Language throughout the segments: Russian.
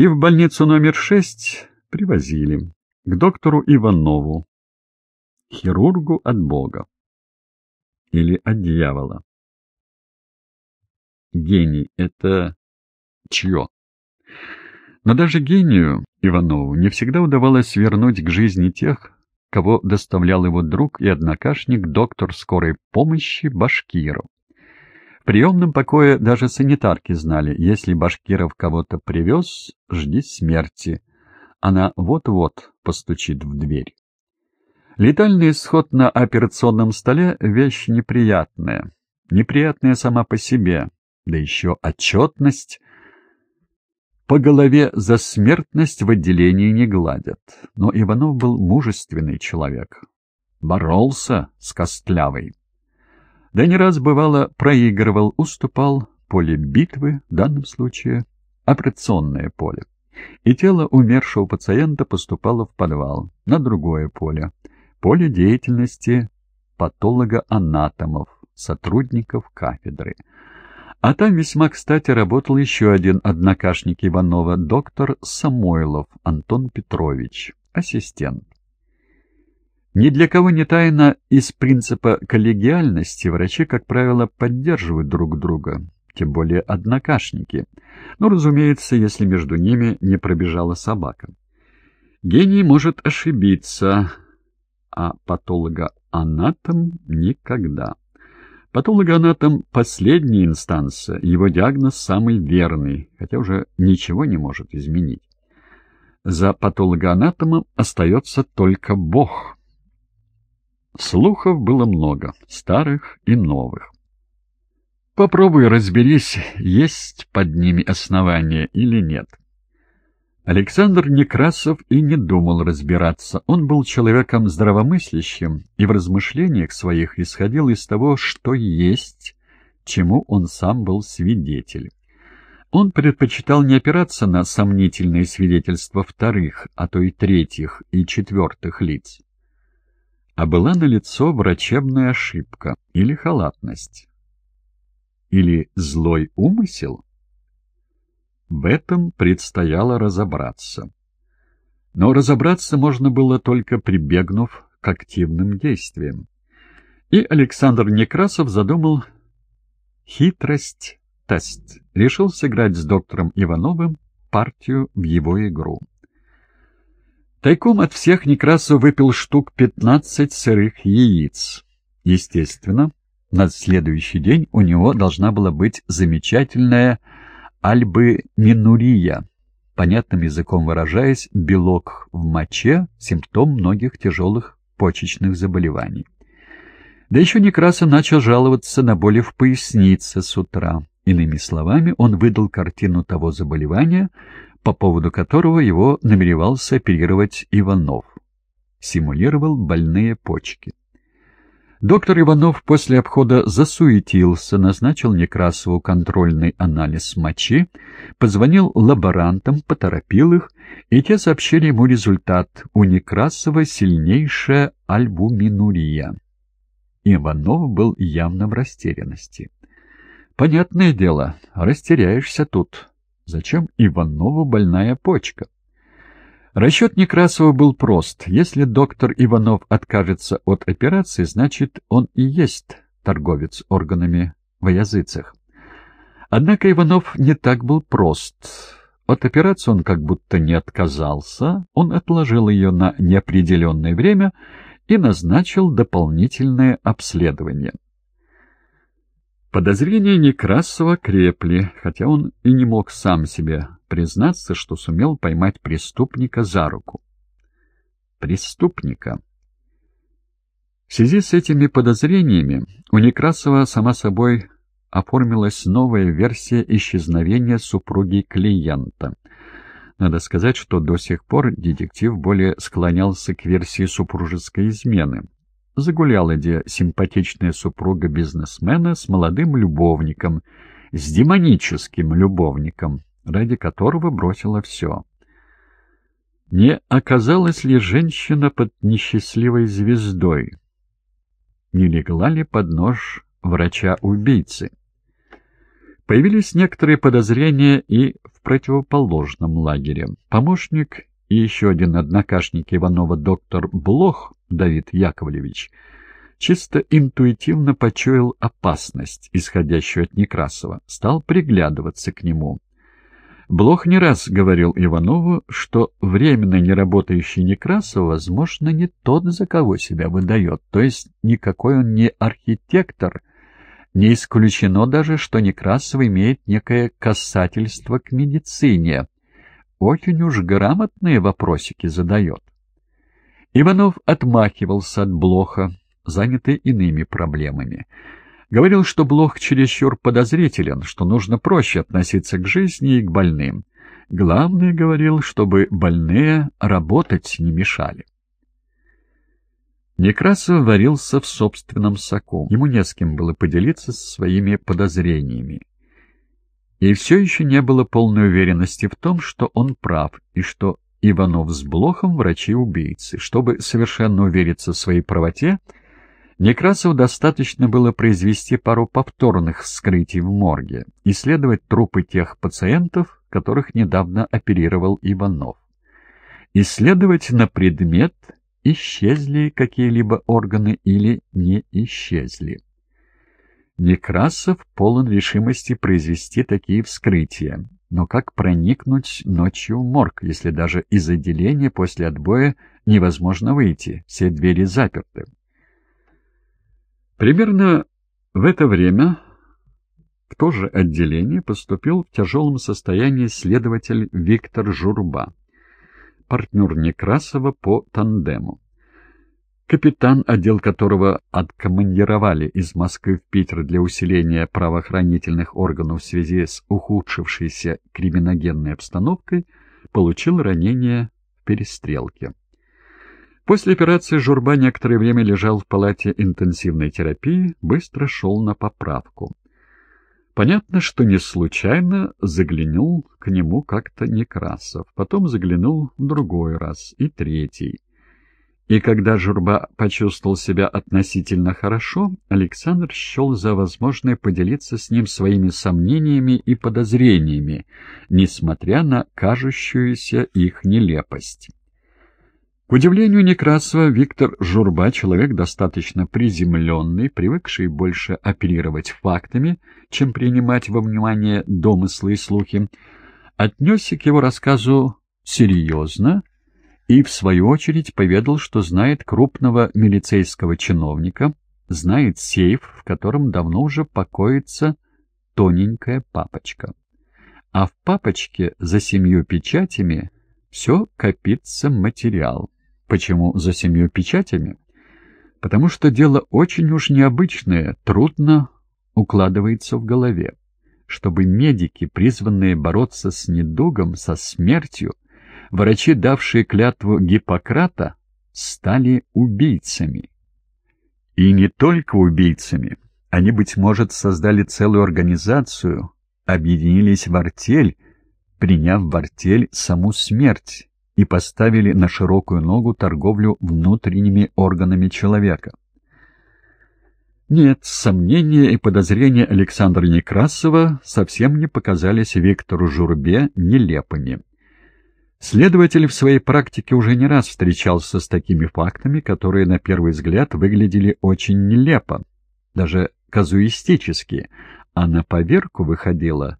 И в больницу номер шесть привозили к доктору Иванову, хирургу от Бога или от дьявола. Гений — это чье? Но даже гению Иванову не всегда удавалось вернуть к жизни тех, кого доставлял его друг и однокашник доктор скорой помощи Башкиров. В приемном покое даже санитарки знали, если Башкиров кого-то привез, жди смерти. Она вот-вот постучит в дверь. Летальный исход на операционном столе — вещь неприятная. Неприятная сама по себе, да еще отчетность. По голове за смертность в отделении не гладят. Но Иванов был мужественный человек. Боролся с Костлявой. Да не раз, бывало, проигрывал, уступал поле битвы, в данном случае операционное поле. И тело умершего пациента поступало в подвал, на другое поле, поле деятельности патолога-анатомов, сотрудников кафедры. А там весьма кстати работал еще один однокашник Иванова, доктор Самойлов Антон Петрович, ассистент. Ни для кого не тайно из принципа коллегиальности врачи, как правило, поддерживают друг друга, тем более однокашники. Ну, разумеется, если между ними не пробежала собака. Гений может ошибиться, а патологоанатом никогда. Патологоанатом — последняя инстанция, его диагноз самый верный, хотя уже ничего не может изменить. За патологоанатомом остается только Бог. Слухов было много, старых и новых. Попробуй разберись, есть под ними основания или нет. Александр Некрасов и не думал разбираться. Он был человеком здравомыслящим и в размышлениях своих исходил из того, что есть, чему он сам был свидетель. Он предпочитал не опираться на сомнительные свидетельства вторых, а то и третьих и четвертых лиц. А была налицо врачебная ошибка или халатность. Или злой умысел? В этом предстояло разобраться. Но разобраться можно было только прибегнув к активным действиям. И Александр Некрасов задумал хитрость-тест. Решил сыграть с доктором Ивановым партию в его игру. Тайком от всех Некрасов выпил штук 15 сырых яиц. Естественно, на следующий день у него должна была быть замечательная альбы-минурия, понятным языком выражаясь, белок в моче – симптом многих тяжелых почечных заболеваний. Да еще Некрасов начал жаловаться на боли в пояснице с утра. Иными словами, он выдал картину того заболевания, по поводу которого его намеревался оперировать Иванов. Симулировал больные почки. Доктор Иванов после обхода засуетился, назначил Некрасову контрольный анализ мочи, позвонил лаборантам, поторопил их, и те сообщили ему результат. У Некрасова сильнейшая альбуминурия. Иванов был явно в растерянности. «Понятное дело, растеряешься тут. Зачем Иванову больная почка?» Расчет Некрасова был прост. Если доктор Иванов откажется от операции, значит, он и есть торговец органами в языцах. Однако Иванов не так был прост. От операции он как будто не отказался, он отложил ее на неопределенное время и назначил дополнительное обследование. Подозрения Некрасова крепли, хотя он и не мог сам себе признаться, что сумел поймать преступника за руку. Преступника. В связи с этими подозрениями у Некрасова, сама собой, оформилась новая версия исчезновения супруги клиента. Надо сказать, что до сих пор детектив более склонялся к версии супружеской измены. Загуляла где симпатичная супруга бизнесмена с молодым любовником, с демоническим любовником, ради которого бросила все. Не оказалась ли женщина под несчастливой звездой? Не легла ли под нож врача-убийцы? Появились некоторые подозрения и в противоположном лагере. Помощник и еще один однокашник Иванова доктор Блох Давид Яковлевич чисто интуитивно почуял опасность, исходящую от Некрасова, стал приглядываться к нему. Блох не раз говорил Иванову, что временно неработающий Некрасов, возможно, не тот, за кого себя выдает, то есть никакой он не архитектор, не исключено даже, что Некрасов имеет некое касательство к медицине. Очень уж грамотные вопросики задает. Иванов отмахивался от Блоха, занятый иными проблемами. Говорил, что Блох чересчур подозрителен, что нужно проще относиться к жизни и к больным. Главное, говорил, чтобы больные работать не мешали. Некрасов варился в собственном соку. Ему не с кем было поделиться своими подозрениями. И все еще не было полной уверенности в том, что он прав, и что Иванов с Блохом врачи-убийцы. Чтобы совершенно увериться в своей правоте, Некрасову достаточно было произвести пару повторных вскрытий в морге, исследовать трупы тех пациентов, которых недавно оперировал Иванов. Исследовать на предмет исчезли какие-либо органы или не исчезли. Некрасов полон решимости произвести такие вскрытия. Но как проникнуть ночью в морг, если даже из отделения после отбоя невозможно выйти, все двери заперты? Примерно в это время в то же отделение поступил в тяжелом состоянии следователь Виктор Журба партнер Некрасова по тандему. Капитан, отдел которого откомандировали из Москвы в Питер для усиления правоохранительных органов в связи с ухудшившейся криминогенной обстановкой, получил ранение в перестрелке. После операции Журба некоторое время лежал в палате интенсивной терапии, быстро шел на поправку. Понятно, что не случайно заглянул к нему как-то Некрасов, потом заглянул в другой раз и третий. И когда Журба почувствовал себя относительно хорошо, Александр счел за возможное поделиться с ним своими сомнениями и подозрениями, несмотря на кажущуюся их нелепость. К удивлению Некрасова, Виктор Журба, человек достаточно приземленный, привыкший больше оперировать фактами, чем принимать во внимание домыслы и слухи, отнесся к его рассказу серьезно и, в свою очередь, поведал, что знает крупного милицейского чиновника, знает сейф, в котором давно уже покоится тоненькая папочка. А в папочке за семью печатями все копится материал. Почему за семью печатями? Потому что дело очень уж необычное, трудно укладывается в голове. Чтобы медики, призванные бороться с недугом, со смертью, врачи, давшие клятву Гиппократа, стали убийцами. И не только убийцами. Они, быть может, создали целую организацию, объединились в артель, приняв в артель саму смерть, и поставили на широкую ногу торговлю внутренними органами человека. Нет, сомнения и подозрения Александра Некрасова совсем не показались Виктору Журбе нелепыми. Следователь в своей практике уже не раз встречался с такими фактами, которые на первый взгляд выглядели очень нелепо, даже казуистически, а на поверку выходило.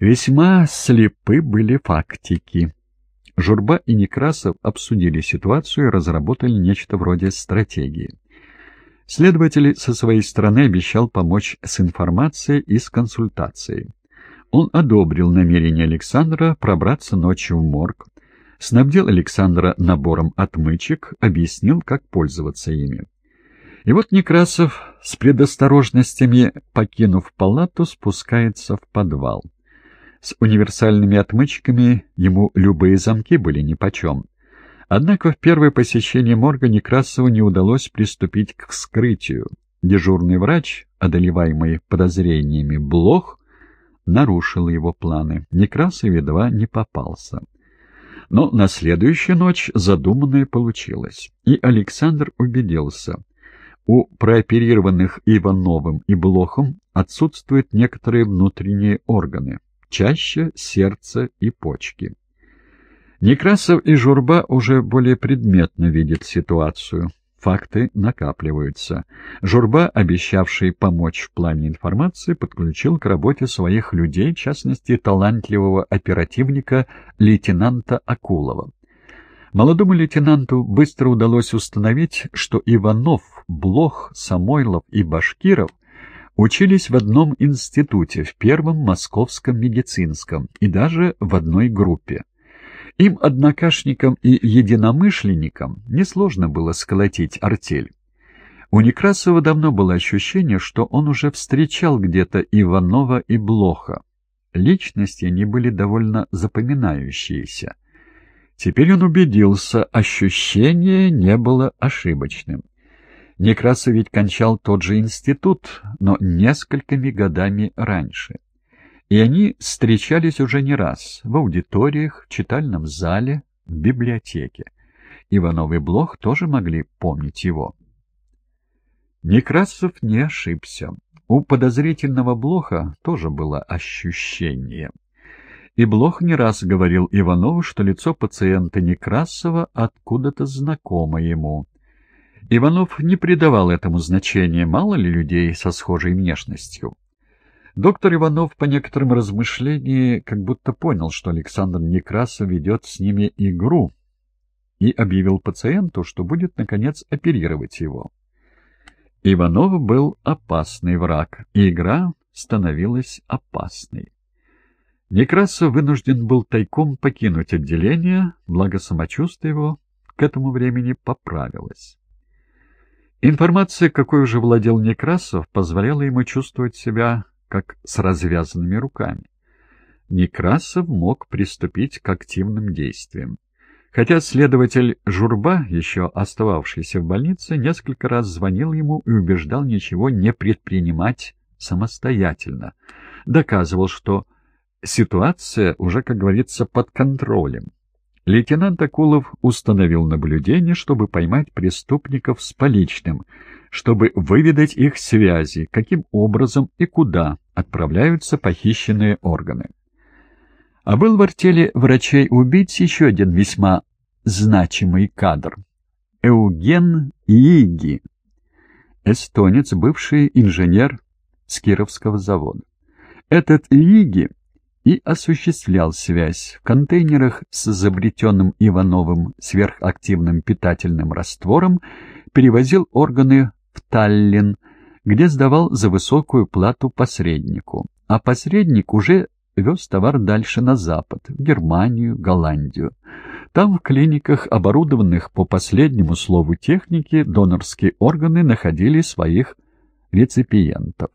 Весьма слепы были фактики. Журба и Некрасов обсудили ситуацию и разработали нечто вроде стратегии. Следователь со своей стороны обещал помочь с информацией и с консультацией. Он одобрил намерение Александра пробраться ночью в морг, снабдил Александра набором отмычек, объяснил, как пользоваться ими. И вот Некрасов с предосторожностями, покинув палату, спускается в подвал. С универсальными отмычками ему любые замки были нипочем. Однако в первое посещение морга Некрасову не удалось приступить к вскрытию. Дежурный врач, одолеваемый подозрениями Блох, нарушил его планы. Некрасов едва не попался. Но на следующую ночь задуманное получилось, и Александр убедился. У прооперированных Ивановым и Блохом отсутствуют некоторые внутренние органы, чаще сердце и почки. Некрасов и Журба уже более предметно видят ситуацию. Факты накапливаются. Журба, обещавший помочь в плане информации, подключил к работе своих людей, в частности, талантливого оперативника лейтенанта Акулова. Молодому лейтенанту быстро удалось установить, что Иванов, Блох, Самойлов и Башкиров учились в одном институте, в Первом Московском медицинском, и даже в одной группе. Им, однокашникам и единомышленникам, несложно было сколотить артель. У Некрасова давно было ощущение, что он уже встречал где-то Иванова и Блоха. Личности они были довольно запоминающиеся. Теперь он убедился, ощущение не было ошибочным. Некрасов ведь кончал тот же институт, но несколькими годами раньше. И они встречались уже не раз в аудиториях, в читальном зале, в библиотеке. Иванов и Блох тоже могли помнить его. Некрасов не ошибся. У подозрительного Блоха тоже было ощущение. И Блох не раз говорил Иванову, что лицо пациента Некрасова откуда-то знакомо ему. Иванов не придавал этому значения, мало ли людей со схожей внешностью. Доктор Иванов по некоторым размышлениям как будто понял, что Александр Некрасов ведет с ними игру, и объявил пациенту, что будет, наконец, оперировать его. Иванов был опасный враг, и игра становилась опасной. Некрасов вынужден был тайком покинуть отделение, благо самочувствие его к этому времени поправилось. Информация, какой уже владел Некрасов, позволяла ему чувствовать себя как с развязанными руками. Некрасов мог приступить к активным действиям. Хотя следователь Журба, еще остававшийся в больнице, несколько раз звонил ему и убеждал ничего не предпринимать самостоятельно. Доказывал, что ситуация уже, как говорится, под контролем. Лейтенант Акулов установил наблюдение, чтобы поймать преступников с поличным, чтобы выведать их связи, каким образом и куда отправляются похищенные органы. А был в артели врачей-убийц еще один весьма значимый кадр — Эуген Иги, эстонец, бывший инженер с Кировского завода. Этот Иги и осуществлял связь в контейнерах с изобретенным Ивановым сверхактивным питательным раствором, перевозил органы в Таллин, где сдавал за высокую плату посреднику, а посредник уже вез товар дальше на запад, в Германию, Голландию. Там в клиниках, оборудованных по последнему слову техники, донорские органы находили своих реципиентов.